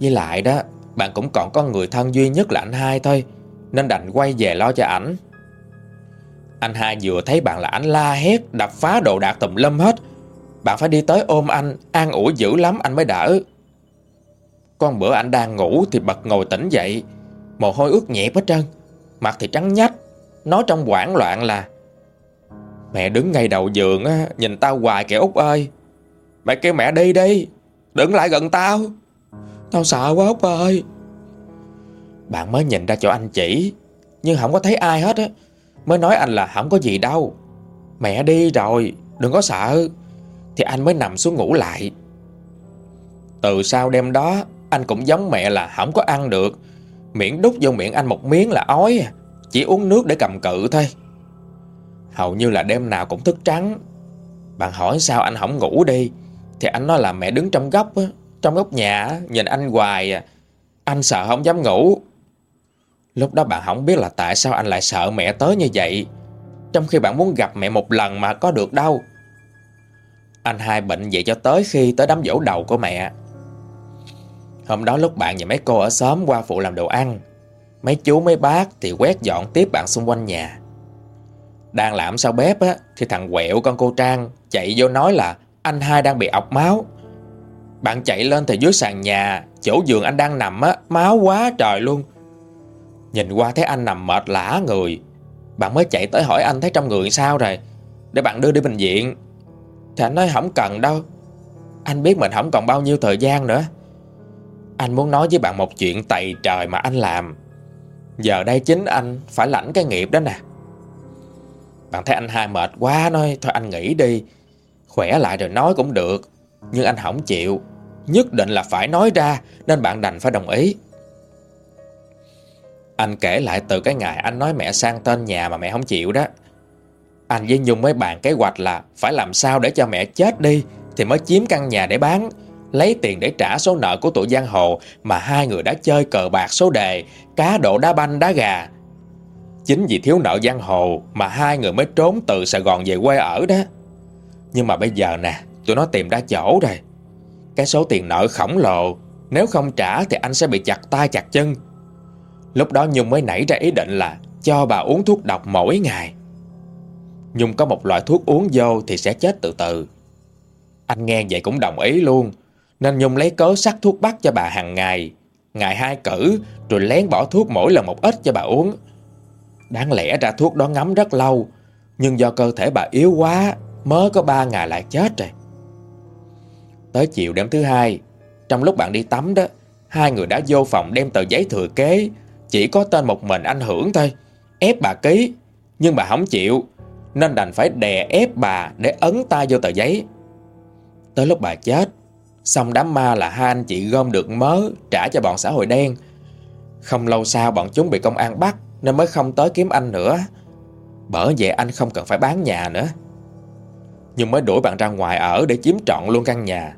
Với lại đó, Bạn cũng còn có người thân duy nhất là anh hai thôi, Nên đành quay về lo cho ảnh. Anh hai vừa thấy bạn là ảnh la hét, Đập phá đồ đạc tùm lum hết. Bạn phải đi tới ôm anh, An ủi dữ lắm anh mới đỡ. Con bữa anh đang ngủ Thì bật ngồi tỉnh dậy. Mồ hôi ướt nhẹp hết trơn. Mặt thì trắng nhách. Nói trong hoảng loạn là Mẹ đứng ngay đầu giường á, Nhìn tao hoài kìa Út ơi. Mẹ kêu mẹ đi đi Đừng lại gần tao. Tao sợ quá Út ơi. Bạn mới nhìn ra chỗ anh chỉ Nhưng không có thấy ai hết á. Mới nói anh là không có gì đâu. Mẹ đi rồi Đừng có sợ. Thì anh mới nằm xuống ngủ lại. Từ sau đêm đó anh cũng giống mẹ là không có ăn được. Miệng đút vô miệng anh một miếng là ói. À. Chỉ uống nước để cầm cự thôi. Hầu như là đêm nào cũng thức trắng. Bạn hỏi sao anh không ngủ đi? Thì anh nói là mẹ đứng trong góc Trong góc nhà Nhìn anh hoài. À. Anh sợ không dám ngủ. Lúc đó bạn không biết là tại sao anh lại sợ mẹ tới như vậy. Trong khi bạn muốn gặp mẹ một lần mà có được đâu. Anh hai bệnh vậy cho tới khi tới đám dỗ đầu của mẹ. Hôm đó lúc bạn và mấy cô ở xóm qua phụ làm đồ ăn, Mấy chú mấy bác thì quét dọn tiếp bạn xung quanh nhà. Đang làm sau bếp á, Thì thằng quẹo con cô Trang chạy vô nói là, Anh hai đang bị ọc máu. Bạn chạy lên thì dưới sàn nhà, Chỗ giường anh đang nằm á, Máu quá trời luôn. Nhìn qua thấy anh nằm mệt lả người. Bạn mới chạy tới hỏi anh thấy trong người sao rồi, Để bạn đưa đi bệnh viện. Thì anh nói, không cần đâu. Anh biết mình không còn bao nhiêu thời gian nữa. Anh muốn nói với bạn một chuyện tày trời mà anh làm. Giờ đây chính anh phải lãnh cái nghiệp đó nè. Bạn thấy anh hai mệt quá nói, Thôi anh nghỉ đi. Khỏe lại rồi nói cũng được, Nhưng anh không chịu. Nhất định là phải nói ra, Nên bạn đành phải đồng ý. Anh kể lại từ cái ngày anh nói mẹ sang tên nhà mà mẹ không chịu đó. Anh với Nhung mới bàn kế hoạch là Phải làm sao để cho mẹ chết đi Thì mới chiếm căn nhà để bán. Lấy tiền để trả số nợ của tụi giang hồ Mà hai người đã chơi cờ bạc số đề, Cá độ đá banh đá gà. Chính vì thiếu nợ giang hồ Mà hai người mới trốn từ Sài Gòn về quê ở đó. Nhưng mà bây giờ nè, Tụi nó tìm ra chỗ rồi. Cái số tiền nợ khổng lồ, Nếu không trả thì anh sẽ bị chặt tay chặt chân. Lúc đó Nhung mới nảy ra ý định là Cho bà uống thuốc độc mỗi ngày. Nhung có một loại thuốc uống vô Thì sẽ chết từ từ. Anh nghe vậy cũng đồng ý luôn. Nên Nhung lấy cớ sắc thuốc bắc cho bà hàng ngày. Ngày hai cử, Rồi lén bỏ thuốc mỗi lần một ít cho bà uống. Đáng lẽ ra thuốc đó ngắm rất lâu, Nhưng do cơ thể bà yếu quá Mới có ba ngày lại chết rồi. Tới chiều đêm thứ hai, Trong lúc bạn đi tắm đó, Hai người đã vô phòng đem tờ giấy thừa kế. Chỉ có tên một mình anh hưởng thôi. Ép bà ký, Nhưng bà không chịu, Nên đành phải đè ép bà Để ấn tay vô tờ giấy. Tới lúc bà chết Xong đám ma là hai anh chị gom được mớ, Trả cho bọn xã hội đen. Không lâu sau, bọn chúng bị công an bắt, Nên mới không tới kiếm anh nữa. Bởi vậy, anh không cần phải bán nhà nữa. Nhưng mới đuổi bạn ra ngoài ở Để chiếm trọn luôn căn nhà.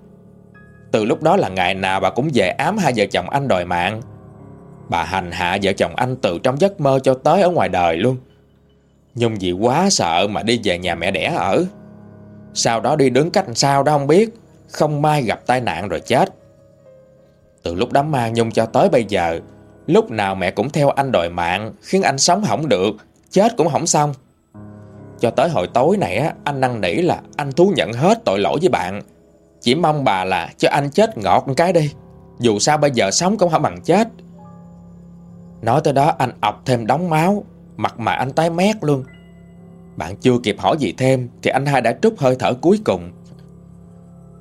Từ lúc đó là ngày nào bà cũng về ám hai vợ chồng anh đòi mạng. Bà hành hạ vợ chồng anh từ trong giấc mơ cho tới ở ngoài đời luôn. Nhưng vì quá sợ mà đi về nhà mẹ đẻ ở. Sau đó đi đứng cách sao đó không biết. Không may gặp tai nạn rồi chết. Từ lúc đám ma Nhung cho tới bây giờ, Lúc nào mẹ cũng theo anh đòi mạng, Khiến anh sống không được, Chết cũng không xong. Cho tới hồi tối này á, Anh năn nỉ là anh thú nhận hết tội lỗi với bạn. Chỉ mong bà là cho anh chết ngọt một cái đi, Dù sao bây giờ sống cũng không bằng chết. Nói tới đó, anh ọc thêm đóng máu, Mặt mà anh tái mét luôn. Bạn chưa kịp hỏi gì thêm, Thì anh hai đã trút hơi thở cuối cùng.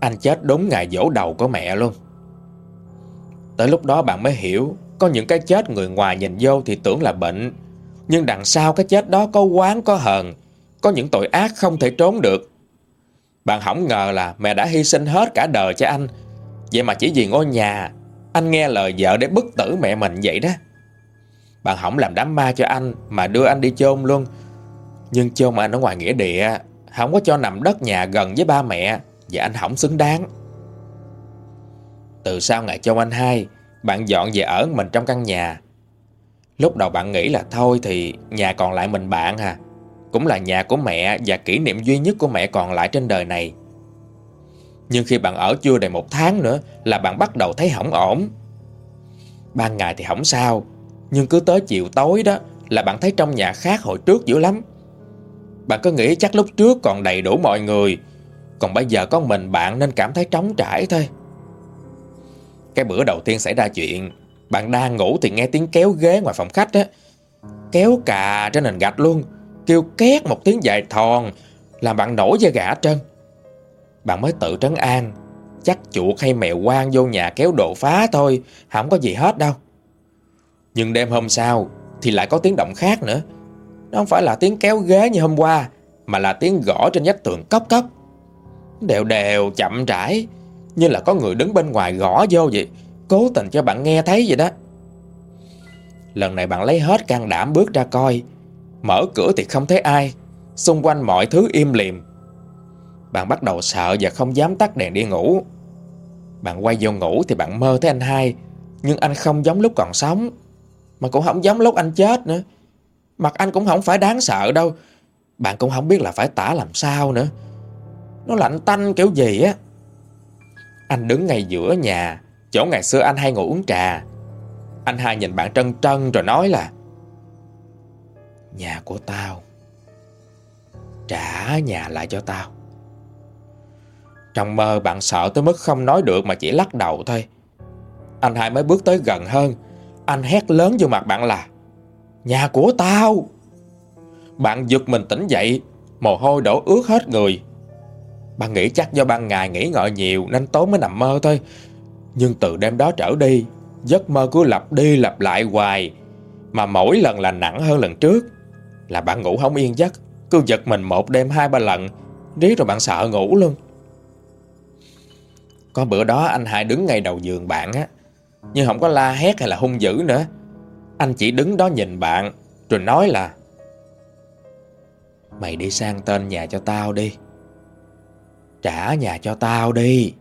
Anh chết đúng ngày dỗ đầu của mẹ luôn. Tới lúc đó bạn mới hiểu, Có những cái chết người ngoài nhìn vô thì tưởng là bệnh. Nhưng đằng sau cái chết đó có quán, có hờn, Có những tội ác không thể trốn được. Bạn không ngờ là mẹ đã hy sinh hết cả đời cho anh. Vậy mà chỉ vì ngôi nhà, Anh nghe lời vợ để bức tử mẹ mình vậy đó. Bạn không làm đám ma cho anh Mà đưa anh đi chôn luôn. Nhưng chôn anh ở ngoài nghĩa địa, Không có cho nằm đất nhà gần với ba mẹ. Và anh không xứng đáng. Từ sau ngày cho anh hai, Bạn dọn về ở mình trong căn nhà. Lúc đầu bạn nghĩ là thôi thì nhà còn lại mình bạn hà Cũng là nhà của mẹ và kỷ niệm duy nhất của mẹ còn lại trên đời này. Nhưng khi bạn ở chưa đầy một tháng nữa là bạn bắt đầu thấy hỏng ổn. Ban ngày thì không sao, Nhưng cứ tới chiều tối đó là bạn thấy trong nhà khác hồi trước dữ lắm. Bạn có nghĩ chắc lúc trước còn đầy đủ mọi người còn bây giờ có mình bạn nên cảm thấy trống trải thôi. Cái bữa đầu tiên xảy ra chuyện, Bạn đang ngủ thì nghe tiếng kéo ghế ngoài phòng khách á. Kéo cà trên nền gạch luôn, Kêu két một tiếng dài thòn, Làm bạn nổi da gã trơn. Bạn mới tự trấn an, Chắc chuột hay mèo quang vô nhà kéo đồ phá thôi Không có gì hết đâu. Nhưng đêm hôm sau Thì lại có tiếng động khác nữa. Nó không phải là tiếng kéo ghế như hôm qua, Mà là tiếng gõ trên vách tường cốc cốc. Đều đều chậm rãi, Như là có người đứng bên ngoài gõ vô vậy, Cố tình cho bạn nghe thấy vậy đó. Lần này bạn lấy hết can đảm bước ra coi, Mở cửa thì không thấy ai, Xung quanh mọi thứ im lìm. Bạn bắt đầu sợ và không dám tắt đèn đi ngủ. Bạn quay vô ngủ thì bạn mơ thấy anh hai, Nhưng anh không giống lúc còn sống, Mà cũng không giống lúc anh chết nữa. Mặt anh cũng không phải đáng sợ đâu, Bạn cũng không biết là phải tả làm sao nữa. Nó lạnh tanh kiểu gì á? Anh đứng ngay giữa nhà, Chỗ ngày xưa anh hay ngồi uống trà. Anh hai nhìn bạn trân trân rồi nói là, Nhà của tao, Trả nhà lại cho tao. Trong mơ bạn sợ tới mức không nói được mà chỉ lắc đầu thôi. Anh hai mới bước tới gần hơn. Anh hét lớn vô mặt bạn là, Nhà của tao. Bạn giật mình tỉnh dậy, Mồ hôi đổ ướt hết người. Bạn nghĩ chắc do ban ngày nghỉ ngợi nhiều Nên tối mới nằm mơ thôi. Nhưng từ đêm đó trở đi, Giấc mơ cứ lặp đi lặp lại hoài. Mà mỗi lần là nặng hơn lần trước. Là bạn ngủ không yên giấc, Cứ giật mình một đêm hai ba lần Riết rồi bạn sợ ngủ luôn. Có bữa đó anh hai đứng ngay đầu giường bạn á, Nhưng không có la hét hay là hung dữ nữa. Anh chỉ đứng đó nhìn bạn, Rồi nói là, Mày đi sang tên nhà cho tao đi. Trả nhà cho tao đi.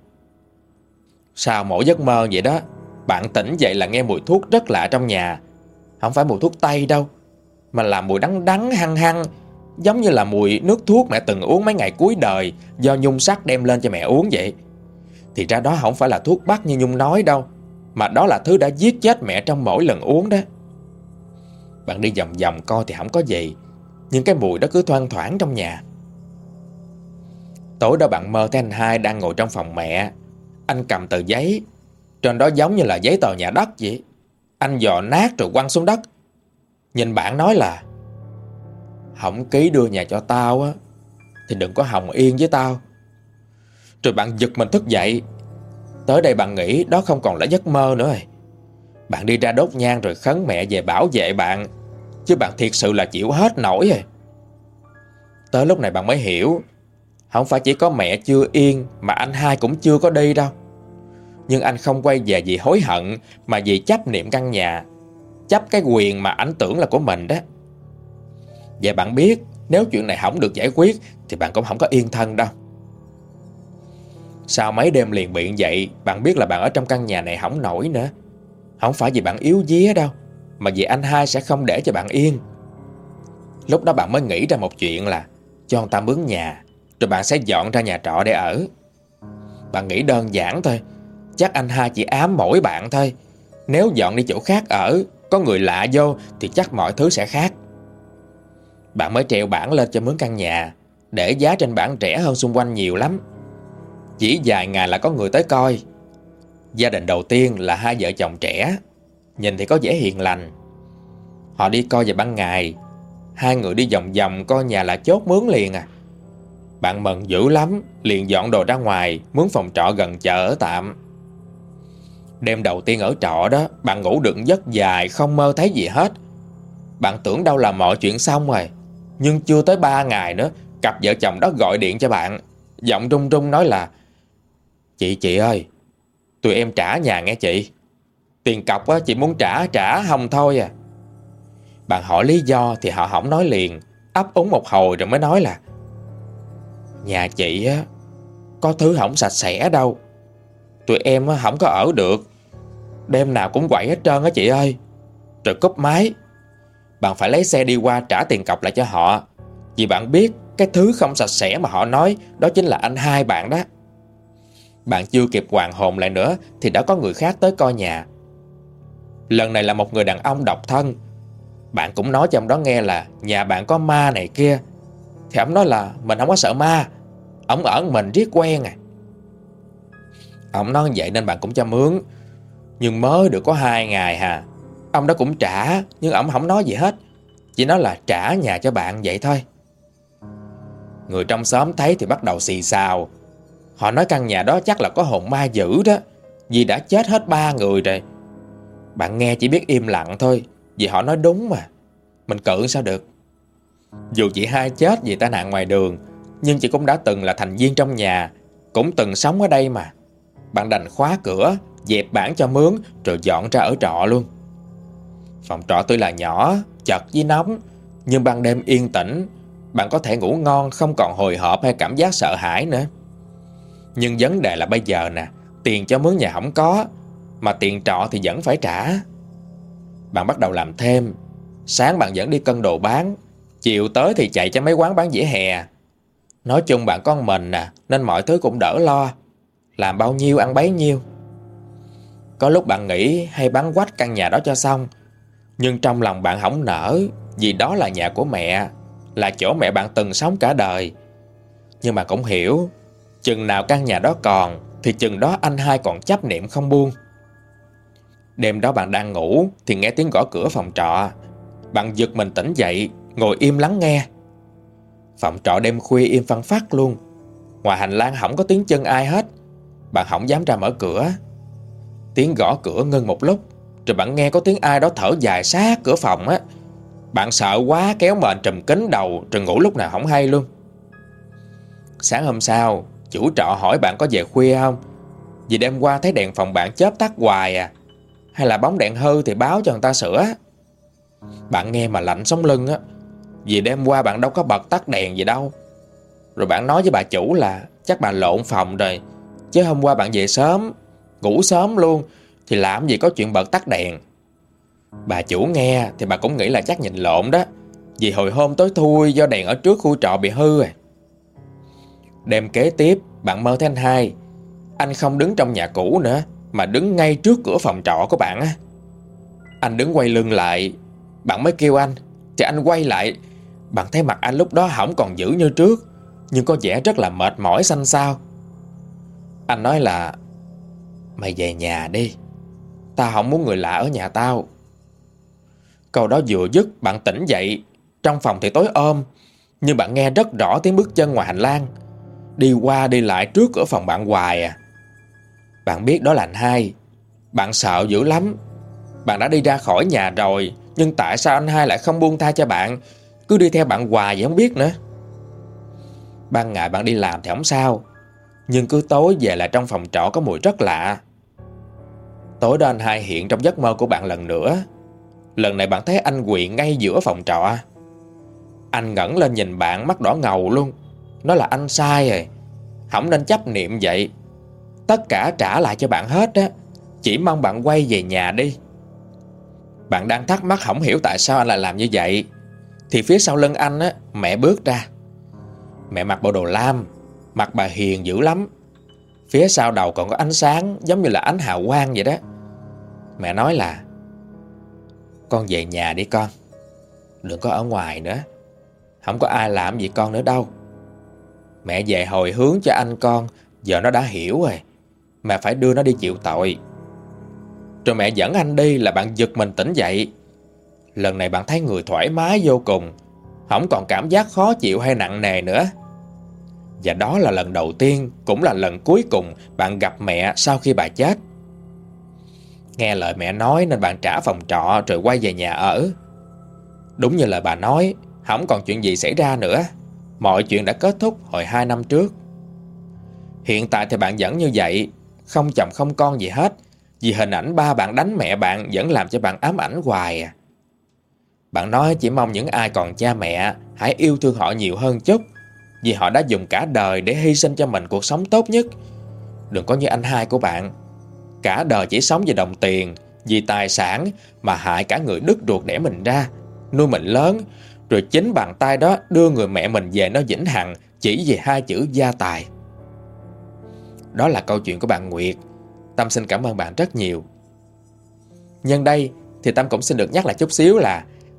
Sau mỗi giấc mơ vậy đó, Bạn tỉnh dậy là nghe mùi thuốc rất lạ trong nhà. Không phải mùi thuốc tây đâu, Mà là mùi đắng đắng, hăng hăng, Giống như là mùi nước thuốc mẹ từng uống mấy ngày cuối đời Do Nhung sắc đem lên cho mẹ uống vậy. Thì ra đó không phải là thuốc bắc như Nhung nói đâu, Mà đó là thứ đã giết chết mẹ trong mỗi lần uống đó. Bạn đi vòng vòng coi thì không có gì, Nhưng cái mùi đó cứ thoang thoảng trong nhà. Tối đó bạn mơ thấy anh hai đang ngồi trong phòng mẹ. Anh cầm tờ giấy, Trên đó giống như là giấy tờ nhà đất vậy. Anh dò nát rồi quăng xuống đất. Nhìn bạn nói là hỏng ký đưa nhà cho tao á, Thì đừng có hồng yên với tao. Rồi bạn giật mình thức dậy. Tới đây bạn nghĩ đó không còn là giấc mơ nữa rồi. Bạn đi ra đốt nhang rồi khấn mẹ về bảo vệ bạn, Chứ bạn thiệt sự là chịu hết nổi rồi. Tới lúc này bạn mới hiểu không phải chỉ có mẹ chưa yên Mà anh hai cũng chưa có đi đâu. Nhưng anh không quay về vì hối hận Mà vì chấp niệm căn nhà, Chấp cái quyền mà anh tưởng là của mình đó. Vậy bạn biết, Nếu chuyện này không được giải quyết Thì bạn cũng không có yên thân đâu. Sau mấy đêm liền biện dậy, Bạn biết là bạn ở trong căn nhà này không nổi nữa. Không phải vì bạn yếu día đâu, Mà vì anh hai sẽ không để cho bạn yên. Lúc đó bạn mới nghĩ ra một chuyện là Cho người ta mướn nhà. Rồi bạn sẽ dọn ra nhà trọ để ở. Bạn nghĩ đơn giản thôi. Chắc anh hai chỉ ám mỗi bạn thôi. Nếu dọn đi chỗ khác ở, Có người lạ vô, Thì chắc mọi thứ sẽ khác. Bạn mới treo bảng lên cho mướn căn nhà, Để giá trên bảng rẻ hơn xung quanh nhiều lắm. Chỉ vài ngày là có người tới coi. Gia đình đầu tiên là hai vợ chồng trẻ. Nhìn thì có vẻ hiền lành. Họ đi coi về ban ngày. Hai người đi vòng vòng coi nhà là chốt mướn liền à. Bạn mừng dữ lắm Liền dọn đồ ra ngoài muốn phòng trọ gần chợ ở tạm. Đêm đầu tiên ở trọ đó Bạn ngủ đựng giấc dài Không mơ thấy gì hết. Bạn tưởng đâu là mọi chuyện xong rồi Nhưng chưa tới 3 ngày nữa Cặp vợ chồng đó gọi điện cho bạn. Giọng rung rung nói là Chị chị ơi Tụi em trả nhà nghe chị. Tiền cọc á, chị muốn trả trả không thôi à. Bạn hỏi lý do thì họ không nói liền. Ấp úng một hồi rồi mới nói là Nhà chị á Có thứ không sạch sẽ đâu. Tụi em á, không có ở được. Đêm nào cũng quậy hết trơn á chị ơi. Rồi cúp máy. Bạn phải lấy xe đi qua trả tiền cọc lại cho họ. Vì bạn biết Cái thứ không sạch sẽ mà họ nói Đó chính là anh hai bạn đó. Bạn chưa kịp hoàn hồn lại nữa Thì đã có người khác tới coi nhà. Lần này là một người đàn ông độc thân. Bạn cũng nói cho ông đó nghe là Nhà bạn có ma này kia. Thì ổng nói là mình không có sợ ma. Ổng ở mình riết quen à. Ổng nói vậy nên bạn cũng cho mướn. Nhưng mới được có hai ngày hà, Ông đó cũng trả, Nhưng ổng không nói gì hết. Chỉ nói là trả nhà cho bạn vậy thôi. Người trong xóm thấy thì bắt đầu xì xào. Họ nói căn nhà đó chắc là có hồn ma dữ đó, Vì đã chết hết ba người rồi. Bạn nghe chỉ biết im lặng thôi, Vì họ nói đúng mà. Mình cự sao được? Dù chị hai chết vì tai nạn ngoài đường, Nhưng chị cũng đã từng là thành viên trong nhà, Cũng từng sống ở đây mà. Bạn đành khóa cửa, Dẹp bản cho mướn, Rồi dọn ra ở trọ luôn. Phòng trọ tuy là nhỏ, Chật với nóng, Nhưng ban đêm yên tĩnh, Bạn có thể ngủ ngon, Không còn hồi hộp hay cảm giác sợ hãi nữa. Nhưng vấn đề là bây giờ nè, Tiền cho mướn nhà không có, Mà tiền trọ thì vẫn phải trả. Bạn bắt đầu làm thêm, Sáng bạn vẫn đi cân đồ bán Chiều tới thì chạy cho mấy quán bán dĩa hè. Nói chung bạn con mình nè Nên mọi thứ cũng đỡ lo. Làm bao nhiêu ăn bấy nhiêu. Có lúc bạn nghĩ hay bán quách căn nhà đó cho xong, Nhưng trong lòng bạn hỏng nở Vì đó là nhà của mẹ, Là chỗ mẹ bạn từng sống cả đời. Nhưng mà cũng hiểu, Chừng nào căn nhà đó còn Thì chừng đó anh hai còn chấp niệm không buông. Đêm đó bạn đang ngủ Thì nghe tiếng gõ cửa phòng trọ. Bạn giật mình tỉnh dậy Ngồi im lắng nghe. Phòng trọ đêm khuya im phăng phát luôn. Ngoài hành lang không có tiếng chân ai hết. Bạn không dám ra mở cửa. Tiếng gõ cửa ngưng một lúc, Rồi bạn nghe có tiếng ai đó thở dài sát cửa phòng á. Bạn sợ quá, kéo mền trùm kính đầu, Rồi ngủ lúc nào không hay luôn. Sáng hôm sau, Chủ trọ hỏi bạn có về khuya không? Vì đêm qua thấy đèn phòng bạn chớp tắt hoài à. Hay là bóng đèn hư thì báo cho người ta sửa. Bạn nghe mà lạnh sống lưng á. Vì đêm qua bạn đâu có bật tắt đèn gì đâu. Rồi bạn nói với bà chủ là, Chắc bà lộn phòng rồi, Chứ hôm qua bạn về sớm, Ngủ sớm luôn, Thì làm gì có chuyện bật tắt đèn. Bà chủ nghe thì bà cũng nghĩ là chắc nhìn lộn đó, Vì hồi hôm tối thui do đèn ở trước khu trọ bị hư rồi Đêm kế tiếp, bạn mơ thấy anh hai. Anh không đứng trong nhà cũ nữa, Mà đứng ngay trước cửa phòng trọ của bạn á. Anh đứng quay lưng lại, Bạn mới kêu anh, Thì anh quay lại bạn thấy mặt anh lúc đó hỏng còn dữ như trước, Nhưng có vẻ rất là mệt mỏi xanh xao. Anh nói là, Mày về nhà đi, Tao không muốn người lạ ở nhà tao. Câu đó vừa dứt, Bạn tỉnh dậy. Trong phòng thì tối ôm Nhưng bạn nghe rất rõ tiếng bước chân ngoài hành lang. Đi qua đi lại trước ở phòng bạn hoài à. Bạn biết đó là anh hai. Bạn sợ dữ lắm. Bạn đã đi ra khỏi nhà rồi, Nhưng tại sao anh hai lại không buông tha cho bạn? Cứ đi theo bạn hoài vậy không biết nữa. Ban ngày bạn đi làm thì không sao, Nhưng cứ tối về lại trong phòng trọ có mùi rất lạ. Tối đó anh hai hiện trong giấc mơ của bạn lần nữa. Lần này bạn thấy anh quỳ ngay giữa phòng trọ. Anh ngẩng lên nhìn bạn, mắt đỏ ngầu luôn. Nó là anh sai rồi, Không nên chấp niệm vậy. Tất cả trả lại cho bạn hết á, Chỉ mong bạn quay về nhà đi. Bạn đang thắc mắc không hiểu tại sao anh lại làm như vậy. Thì phía sau lưng anh á, Mẹ bước ra. Mẹ mặc bộ đồ lam Mặt bà hiền dữ lắm. Phía sau đầu còn có ánh sáng Giống như là ánh hào quang vậy đó. Mẹ nói là, Con về nhà đi con, Đừng có ở ngoài nữa. Không có ai làm gì con nữa đâu. Mẹ về hồi hướng cho anh con, Giờ nó đã hiểu rồi. Mẹ phải đưa nó đi chịu tội. Rồi mẹ dẫn anh đi là bạn giật mình tỉnh dậy. Lần này bạn thấy người thoải mái vô cùng. Không còn cảm giác khó chịu hay nặng nề nữa. Và đó là lần đầu tiên, Cũng là lần cuối cùng Bạn gặp mẹ sau khi bà chết. Nghe lời mẹ nói Nên bạn trả phòng trọ rồi quay về nhà ở. Đúng như lời bà nói, Không còn chuyện gì xảy ra nữa. Mọi chuyện đã kết thúc hồi 2 năm trước. Hiện tại thì bạn vẫn như vậy, Không chồng không con gì hết. Vì hình ảnh ba bạn đánh mẹ bạn Vẫn làm cho bạn ám ảnh hoài à. Bạn nói chỉ mong những ai còn cha mẹ Hãy yêu thương họ nhiều hơn chút, Vì họ đã dùng cả đời để hy sinh cho mình cuộc sống tốt nhất. Đừng có như anh hai của bạn, Cả đời chỉ sống vì đồng tiền, Vì tài sản Mà hại cả người đứt ruột đẻ mình ra, Nuôi mình lớn, rồi chính bàn tay đó đưa người mẹ mình về nó vĩnh hằng Chỉ về hai chữ gia tài. Đó là câu chuyện của bạn Nguyệt. Tâm xin cảm ơn bạn rất nhiều. Nhân đây thì Tâm cũng xin được nhắc lại chút xíu là